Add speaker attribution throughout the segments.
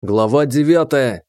Speaker 1: Глава 9.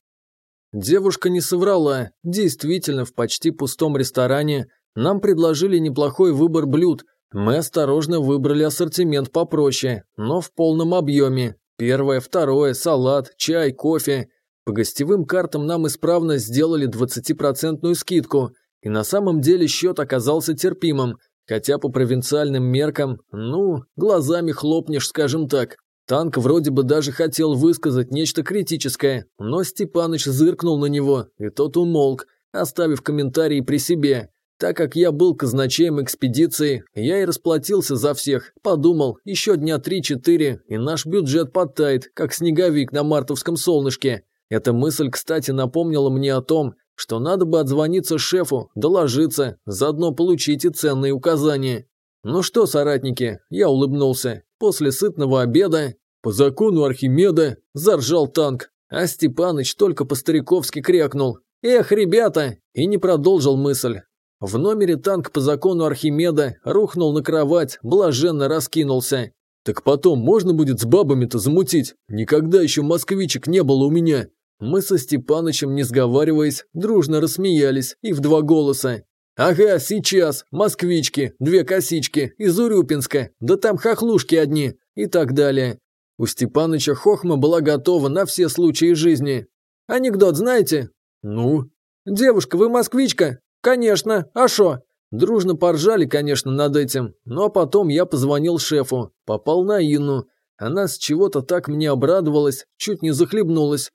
Speaker 1: Девушка не соврала. Действительно, в почти пустом ресторане нам предложили неплохой выбор блюд. Мы осторожно выбрали ассортимент попроще, но в полном объеме. Первое, второе, салат, чай, кофе. По гостевым картам нам исправно сделали 20% скидку. И на самом деле счет оказался терпимым. Хотя по провинциальным меркам, ну, глазами хлопнешь, скажем так. Танк вроде бы даже хотел высказать нечто критическое, но Степаныч зыркнул на него, и тот умолк, оставив комментарий при себе. Так как я был казначеем экспедиции, я и расплатился за всех, подумал, еще дня 3-4, и наш бюджет подтает, как снеговик на мартовском солнышке. Эта мысль, кстати, напомнила мне о том, что надо бы отзвониться шефу, доложиться, заодно получить ценные указания. «Ну что, соратники?» – я улыбнулся. «После сытного обеда по закону Архимеда заржал танк, а Степаныч только по-стариковски крякнул. «Эх, ребята!» и не продолжил мысль. В номере танк по закону Архимеда рухнул на кровать, блаженно раскинулся. «Так потом можно будет с бабами-то замутить? Никогда еще москвичек не было у меня!» Мы со Степанычем, не сговариваясь, дружно рассмеялись и в два голоса. «Ага, сейчас, москвички, две косички, из Урюпинска, да там хохлушки одни» и так далее. У Степаныча хохма была готова на все случаи жизни. «Анекдот знаете?» «Ну?» «Девушка, вы москвичка?» «Конечно, а шо?» Дружно поржали, конечно, над этим, Ну а потом я позвонил шефу, попал на Инну. Она с чего-то так мне обрадовалась, чуть не захлебнулась.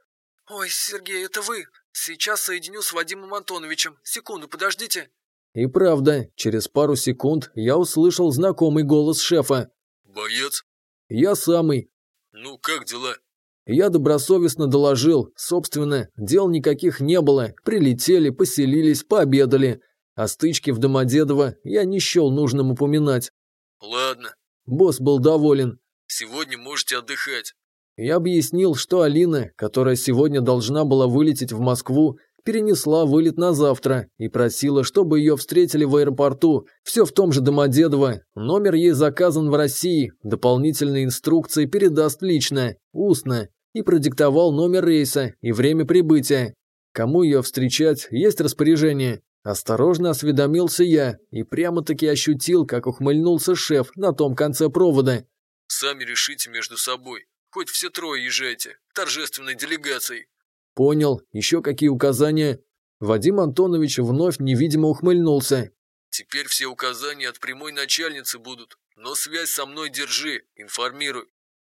Speaker 2: «Ой, Сергей, это вы? Сейчас соединю с Вадимом Антоновичем. Секунду, подождите».
Speaker 1: И правда, через пару секунд я услышал знакомый голос шефа.
Speaker 3: «Боец?»
Speaker 1: «Я самый.
Speaker 3: «Ну, как дела?»
Speaker 1: Я добросовестно доложил, собственно, дел никаких не было, прилетели, поселились, пообедали. А О стычке в Домодедово я не счел нужным упоминать.
Speaker 3: «Ладно».
Speaker 1: Босс был доволен.
Speaker 3: «Сегодня можете отдыхать».
Speaker 1: Я объяснил, что Алина, которая сегодня должна была вылететь в Москву, перенесла вылет на завтра и просила, чтобы ее встретили в аэропорту, все в том же Домодедово, номер ей заказан в России, дополнительные инструкции передаст лично, устно, и продиктовал номер рейса и время прибытия. Кому ее встречать, есть распоряжение. Осторожно осведомился я и прямо-таки ощутил, как ухмыльнулся шеф на том конце провода.
Speaker 3: «Сами решите между собой. Хоть все трое езжайте. Торжественной делегацией».
Speaker 1: «Понял. Еще какие указания?» Вадим Антонович вновь невидимо ухмыльнулся.
Speaker 3: «Теперь все указания от прямой начальницы будут, но связь со мной держи, информируй».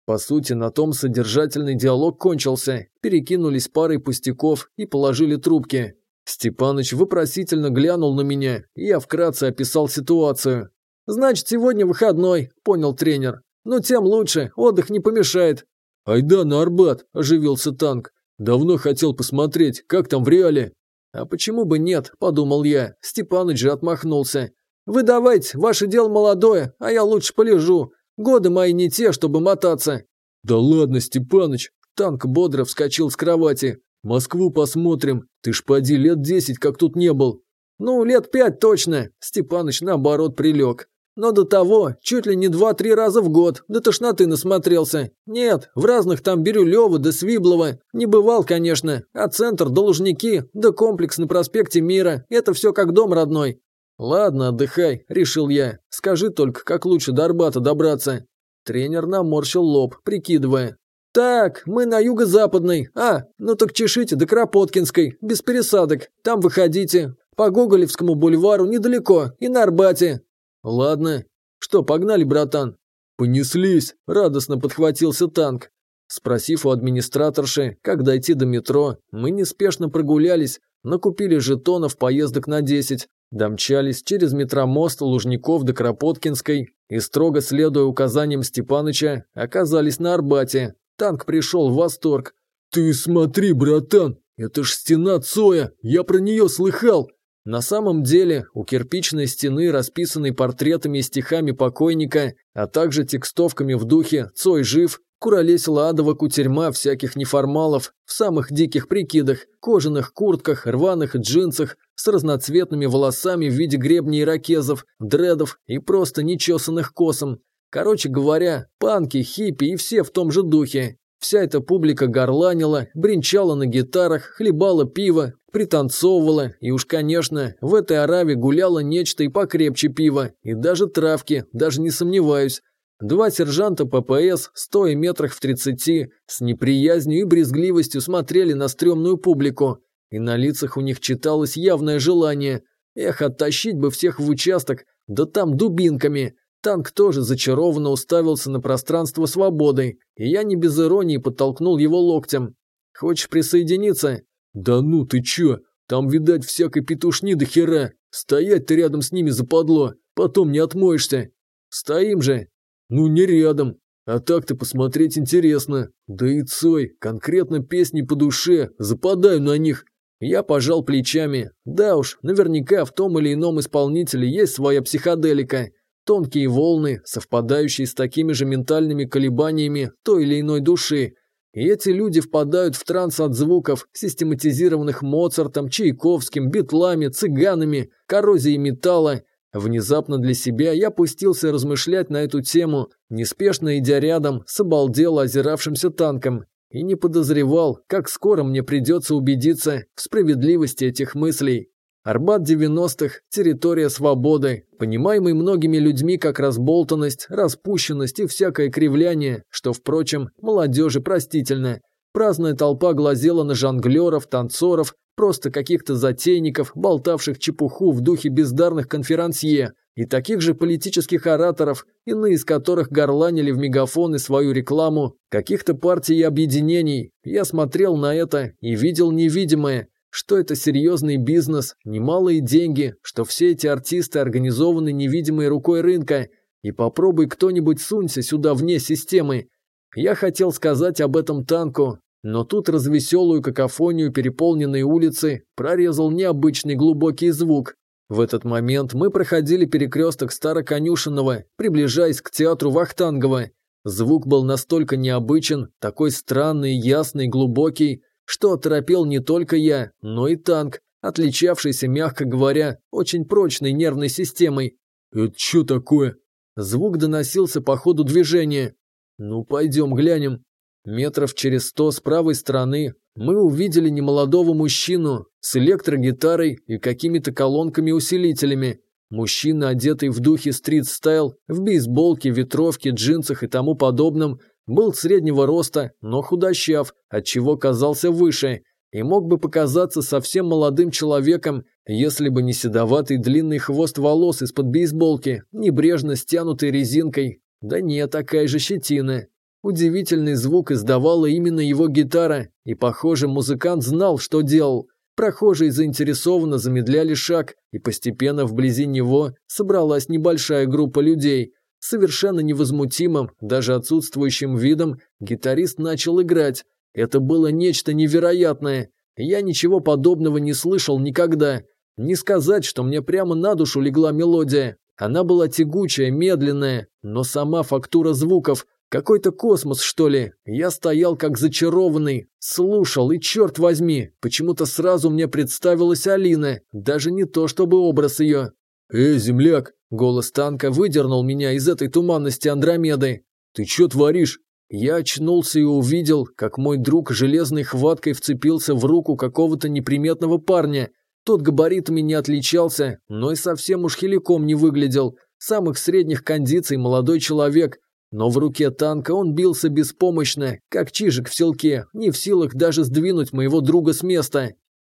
Speaker 1: По сути, на том содержательный диалог кончился, перекинулись парой пустяков и положили трубки. Степаныч вопросительно глянул на меня, и я вкратце описал ситуацию. «Значит, сегодня выходной», – понял тренер. «Ну, тем лучше, отдых не помешает». «Айда на Арбат», – оживился танк. Давно хотел посмотреть, как там в реале. А почему бы нет, подумал я. Степаныч же отмахнулся. Вы давайте, ваше дело молодое, а я лучше полежу. Годы мои не те, чтобы мотаться. Да ладно, Степаныч. Танк бодро вскочил с кровати. Москву посмотрим. Ты ж поди лет десять, как тут не был. Ну, лет пять точно. Степаныч наоборот прилег. Но до того, чуть ли не два-три раза в год, до тошноты насмотрелся. Нет, в разных там Бирюлёва да Свиблова. Не бывал, конечно. А центр, должники, Лужники, да комплекс на проспекте Мира. Это все как дом родной. «Ладно, отдыхай», – решил я. «Скажи только, как лучше до Арбата добраться». Тренер наморщил лоб, прикидывая. «Так, мы на юго-западной. А, ну так чешите до Кропоткинской, без пересадок. Там выходите. По Гоголевскому бульвару недалеко и на Арбате. «Ладно. Что, погнали, братан?» «Понеслись!» – радостно подхватился танк. Спросив у администраторши, как дойти до метро, мы неспешно прогулялись, накупили жетонов поездок на 10, домчались через метромост Лужников до Кропоткинской и, строго следуя указаниям Степаныча, оказались на Арбате. Танк пришел в восторг. «Ты смотри, братан, это ж стена Цоя, я про нее слыхал!» На самом деле у кирпичной стены, расписанной портретами и стихами покойника, а также текстовками в духе «Цой жив», куролесила адова кутерьма всяких неформалов в самых диких прикидах, кожаных куртках, рваных джинсах, с разноцветными волосами в виде гребней ракезов, дредов и просто нечесанных косом. Короче говоря, панки, хиппи и все в том же духе. Вся эта публика горланила, бренчала на гитарах, хлебала пиво, пританцовывала, и уж, конечно, в этой араве гуляло нечто и покрепче пива, и даже травки, даже не сомневаюсь. Два сержанта ППС, стоя метрах в тридцати, с неприязнью и брезгливостью смотрели на стрёмную публику, и на лицах у них читалось явное желание. Эх, оттащить бы всех в участок, да там дубинками. Танк тоже зачарованно уставился на пространство свободы, и я не без иронии подтолкнул его локтем. «Хочешь присоединиться?» «Да ну ты чё? Там, видать, всякой петушни до хера. Стоять ты рядом с ними западло, потом не отмоешься. Стоим же!» «Ну, не рядом. А так-то посмотреть интересно. Да и Цой, конкретно песни по душе, западаю на них». Я пожал плечами. Да уж, наверняка в том или ином исполнителе есть своя психоделика. Тонкие волны, совпадающие с такими же ментальными колебаниями той или иной души. И эти люди впадают в транс от звуков, систематизированных Моцартом, Чайковским, битлами, цыганами, коррозией металла. Внезапно для себя я пустился размышлять на эту тему, неспешно идя рядом с обалдело озиравшимся танком, и не подозревал, как скоро мне придется убедиться в справедливости этих мыслей. Арбат 90-х, территория свободы, понимаемый многими людьми как разболтанность, распущенность и всякое кривляние, что, впрочем, молодежи простительно. Праздная толпа глазела на жонглеров, танцоров, просто каких-то затейников, болтавших чепуху в духе бездарных конферансье, и таких же политических ораторов, иные из которых горланили в мегафоны свою рекламу, каких-то партий и объединений. Я смотрел на это и видел невидимое, что это серьезный бизнес, немалые деньги, что все эти артисты организованы невидимой рукой рынка, и попробуй кто-нибудь сунься сюда вне системы. Я хотел сказать об этом танку, но тут развеселую какофонию переполненной улицы прорезал необычный глубокий звук. В этот момент мы проходили перекресток Староконюшенного, приближаясь к театру Вахтангова. Звук был настолько необычен, такой странный, ясный, глубокий, что оторопел не только я, но и танк, отличавшийся, мягко говоря, очень прочной нервной системой. «Это что такое?» Звук доносился по ходу движения. «Ну, пойдем глянем». Метров через сто с правой стороны мы увидели немолодого мужчину с электрогитарой и какими-то колонками-усилителями. Мужчина, одетый в духе стрит-стайл, в бейсболке, ветровке, джинсах и тому подобном, был среднего роста, но худощав, отчего казался выше, и мог бы показаться совсем молодым человеком, если бы не седоватый длинный хвост волос из-под бейсболки, небрежно стянутый резинкой. Да нет, такая же щетина. Удивительный звук издавала именно его гитара, и, похоже, музыкант знал, что делал. Прохожие заинтересованно замедляли шаг, и постепенно вблизи него собралась небольшая группа людей – совершенно невозмутимым, даже отсутствующим видом, гитарист начал играть. Это было нечто невероятное. Я ничего подобного не слышал никогда. Не сказать, что мне прямо на душу легла мелодия. Она была тягучая, медленная, но сама фактура звуков, какой-то космос, что ли. Я стоял как зачарованный, слушал, и черт возьми, почему-то сразу мне представилась Алина, даже не то чтобы образ ее. «Эй, земляк!» – голос танка выдернул меня из этой туманности Андромеды. «Ты чё творишь?» Я очнулся и увидел, как мой друг железной хваткой вцепился в руку какого-то неприметного парня. Тот габаритами не отличался, но и совсем уж хиликом не выглядел. Самых средних кондиций молодой человек. Но в руке танка он бился беспомощно, как чижик в селке, не в силах даже сдвинуть моего друга с места.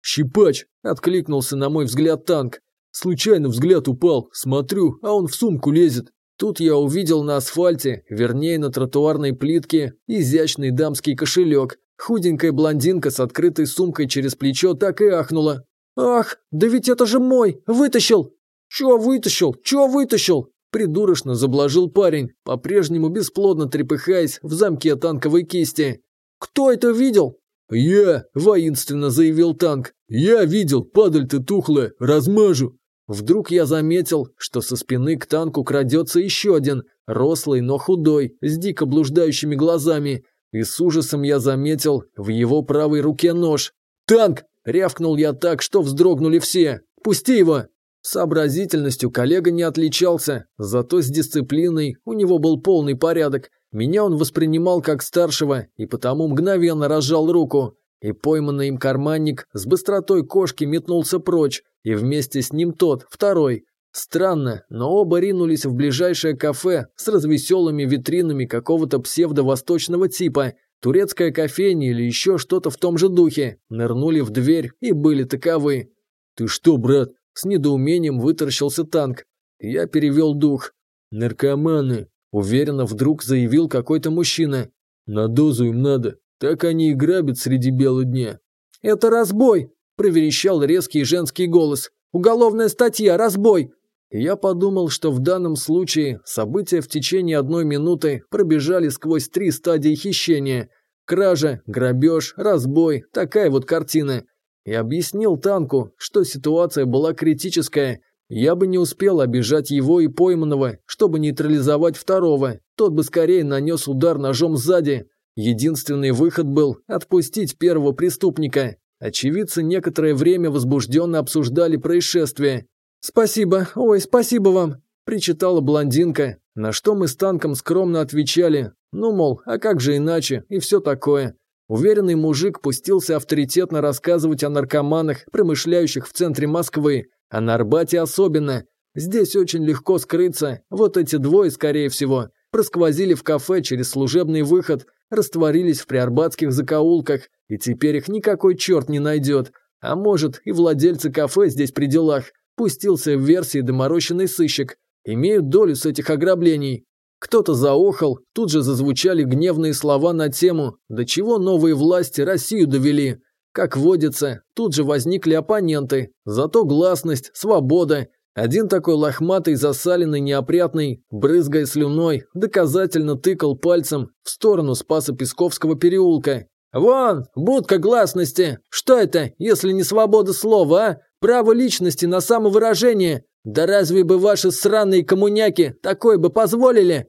Speaker 1: «Щипач!» – откликнулся на мой взгляд танк. Случайно взгляд упал, смотрю, а он в сумку лезет. Тут я увидел на асфальте, вернее на тротуарной плитке, изящный дамский кошелек. Худенькая блондинка с открытой сумкой через плечо так и ахнула. «Ах, да ведь это же мой! Вытащил!» «Чё вытащил? Чё вытащил?» Придурочно заблажил парень, по-прежнему бесплодно трепыхаясь в замке танковой кисти. «Кто это видел?» «Я!» – воинственно заявил танк. «Я видел, падаль ты тухлая, размажу!» Вдруг я заметил, что со спины к танку крадется еще один, рослый, но худой, с дико блуждающими глазами. И с ужасом я заметил в его правой руке нож. «Танк!» – рявкнул я так, что вздрогнули все. «Пусти его!» Сообразительностью коллега не отличался, зато с дисциплиной у него был полный порядок. Меня он воспринимал как старшего и потому мгновенно разжал руку и пойманный им карманник с быстротой кошки метнулся прочь, и вместе с ним тот, второй. Странно, но оба ринулись в ближайшее кафе с развеселыми витринами какого-то псевдовосточного типа, турецкая кофейня или еще что-то в том же духе, нырнули в дверь и были таковы. «Ты что, брат?» – с недоумением выторщился танк. Я перевел дух. «Наркоманы», – уверенно вдруг заявил какой-то мужчина. «На дозу им надо, так они и грабят среди бела дня.
Speaker 2: «Это разбой!» – проверещал резкий женский голос. «Уголовная статья, разбой!»
Speaker 1: Я подумал, что в данном случае события в течение одной минуты пробежали сквозь три стадии хищения. Кража, грабеж, разбой – такая вот картина. И объяснил танку, что ситуация была критическая. Я бы не успел обижать его и пойманного, чтобы нейтрализовать второго. Тот бы скорее нанес удар ножом сзади. Единственный выход был отпустить первого преступника. Очевидцы некоторое время возбужденно обсуждали происшествие.
Speaker 2: «Спасибо, ой, спасибо вам!»
Speaker 1: – причитала блондинка, на что мы с танком скромно отвечали. Ну, мол, а как же иначе, и все такое. Уверенный мужик пустился авторитетно рассказывать о наркоманах, промышляющих в центре Москвы, а на Арбате особенно. Здесь очень легко скрыться, вот эти двое, скорее всего, просквозили в кафе через служебный выход, растворились в приорбатских закоулках, и теперь их никакой черт не найдет. А может, и владельцы кафе здесь при делах. Пустился в версии доморощенный сыщик. Имеют долю с этих ограблений. Кто-то заохал, тут же зазвучали гневные слова на тему «До чего новые власти Россию довели?». Как водится, тут же возникли оппоненты, зато гласность, свобода один такой лохматый, засаленный, неопрятный, брызгая слюной, доказательно тыкал пальцем в сторону Спаса Песковского переулка. «Вон, будка гласности! Что это, если не свобода слова, а? Право личности на самовыражение! Да разве бы ваши сраные коммуняки такое бы позволили?»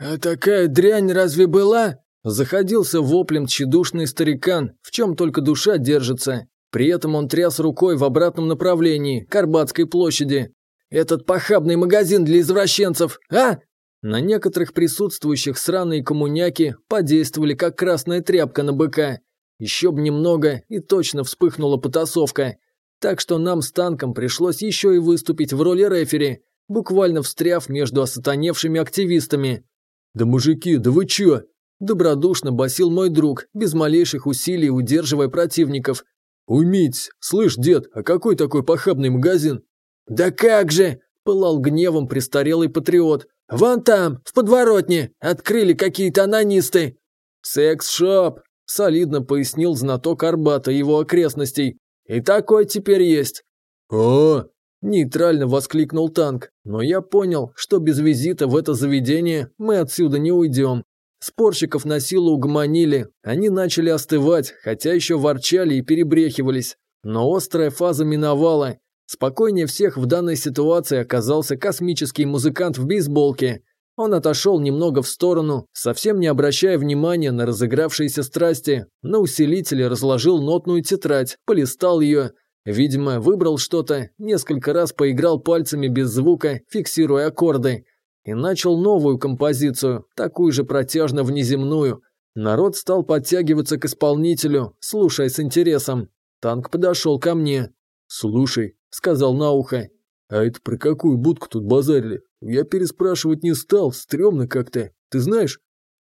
Speaker 1: «А такая дрянь разве была?» Заходился воплем тщедушный старикан, в чем только душа держится. При этом он тряс рукой в обратном направлении, к Арбатской площади. Этот похабный магазин для извращенцев, а?» На некоторых присутствующих сраные коммуняки подействовали как красная тряпка на быка. Еще бы немного, и точно вспыхнула потасовка. Так что нам с танком пришлось еще и выступить в роли рефери, буквально встряв между осатаневшими активистами. «Да мужики, да вы че?» Добродушно басил мой друг, без малейших усилий удерживая противников. «Уймитесь! Слышь, дед, а какой такой похабный магазин?
Speaker 2: «Да как же!» – пылал гневом престарелый патриот. «Вон там, в подворотне, открыли какие-то анонисты!»
Speaker 1: «Секс-шоп!» – солидно пояснил знаток Арбата его окрестностей. «И такой теперь есть!» «О!» – нейтрально воскликнул танк. «Но я понял, что без визита в это заведение мы отсюда не уйдем. Спорщиков на силу угомонили, они начали остывать, хотя еще ворчали и перебрехивались. Но острая фаза миновала, Спокойнее всех в данной ситуации оказался космический музыкант в бейсболке. Он отошел немного в сторону, совсем не обращая внимания на разыгравшиеся страсти, на усилителе разложил нотную тетрадь, полистал ее. Видимо, выбрал что-то, несколько раз поиграл пальцами без звука, фиксируя аккорды. И начал новую композицию, такую же протяжно-внеземную. Народ стал подтягиваться к исполнителю, слушая с интересом. Танк подошел ко мне. «Слушай, сказал на ухо. «А это про какую будку тут базарили? Я переспрашивать не стал, стрёмно как-то. Ты знаешь?»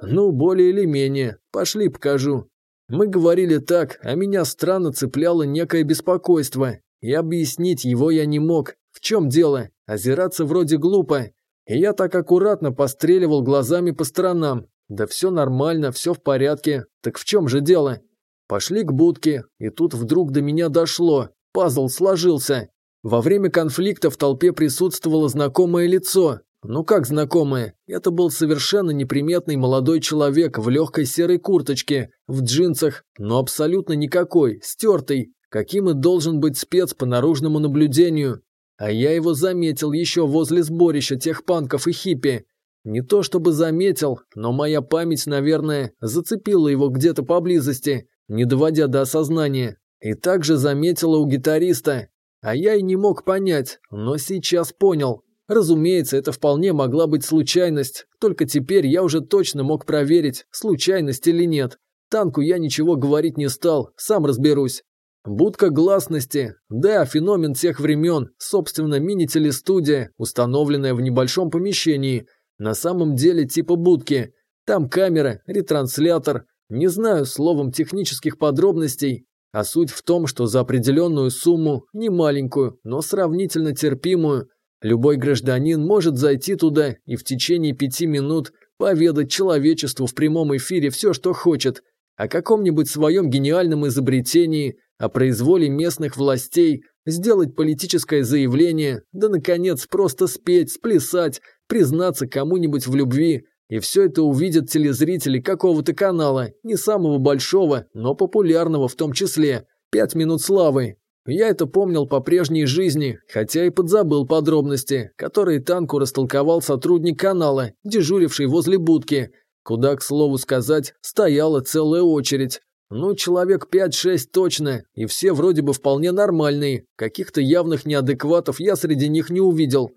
Speaker 1: «Ну, более или менее. Пошли, покажу». Мы говорили так, а меня странно цепляло некое беспокойство. И объяснить его я не мог. В чем дело? Озираться вроде глупо. И я так аккуратно постреливал глазами по сторонам. Да все нормально, все в порядке. Так в чем же дело? Пошли к будке, и тут вдруг до меня дошло. Пазл сложился. Во время конфликта в толпе присутствовало знакомое лицо. Ну как знакомое? Это был совершенно неприметный молодой человек в легкой серой курточке, в джинсах, но абсолютно никакой, стертый, каким и должен быть спец по наружному наблюдению. А я его заметил еще возле сборища тех панков и хиппи. Не то чтобы заметил, но моя память, наверное, зацепила его где-то поблизости, не доводя до осознания. И также заметила у гитариста, а я и не мог понять, но сейчас понял. Разумеется, это вполне могла быть случайность, только теперь я уже точно мог проверить, случайность или нет. Танку я ничего говорить не стал, сам разберусь. Будка гласности. Да, феномен тех времен, собственно, мини-телестудия, установленная в небольшом помещении. На самом деле типа будки. Там камера, ретранслятор. Не знаю, словом, технических подробностей. А суть в том, что за определенную сумму, не маленькую, но сравнительно терпимую, любой гражданин может зайти туда и в течение пяти минут поведать человечеству в прямом эфире все, что хочет, о каком-нибудь своем гениальном изобретении, о произволе местных властей, сделать политическое заявление, да, наконец, просто спеть, сплясать, признаться кому-нибудь в любви – и все это увидят телезрители какого-то канала, не самого большого, но популярного в том числе. Пять минут славы. Я это помнил по прежней жизни, хотя и подзабыл подробности, которые танку растолковал сотрудник канала, дежуривший возле будки, куда, к слову сказать, стояла целая очередь. Ну, человек 5-6 точно, и все вроде бы вполне нормальные. Каких-то явных неадекватов я среди них не увидел.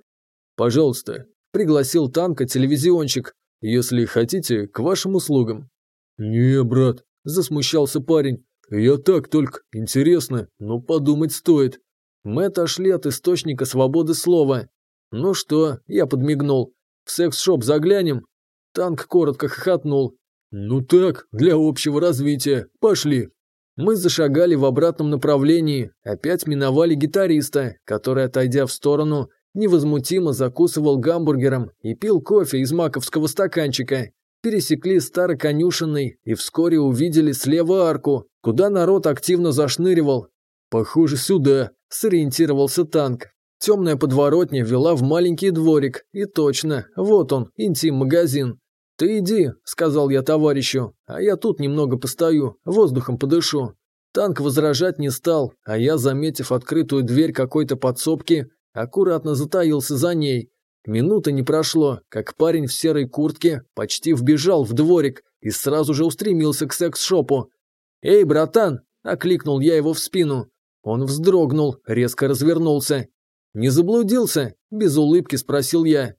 Speaker 1: «Пожалуйста», – пригласил танка телевизионщик. Если хотите, к вашим услугам».
Speaker 2: «Не, брат», – засмущался парень. «Я так только. Интересно, но подумать стоит».
Speaker 1: Мы отошли от источника свободы слова. «Ну что?» – я подмигнул. «В секс-шоп заглянем?» Танк коротко хохотнул.
Speaker 2: «Ну так, для общего развития. Пошли».
Speaker 1: Мы зашагали в обратном направлении, опять миновали гитариста, который, отойдя в сторону, невозмутимо закусывал гамбургером и пил кофе из маковского стаканчика. Пересекли староконюшенный и вскоре увидели слева арку, куда народ активно зашныривал.
Speaker 2: «Похоже, сюда», – сориентировался танк.
Speaker 1: Темная подворотня вела в маленький дворик, и точно, вот он, интим-магазин. «Ты иди», – сказал я товарищу, – «а я тут немного постою, воздухом подышу». Танк возражать не стал, а я, заметив открытую дверь какой-то подсобки, аккуратно затаился за ней. Минуты не прошло, как парень в серой куртке почти вбежал в дворик и сразу же устремился к секс-шопу. «Эй, братан!» – окликнул я его в спину. Он вздрогнул, резко развернулся. «Не заблудился?» – без улыбки спросил я.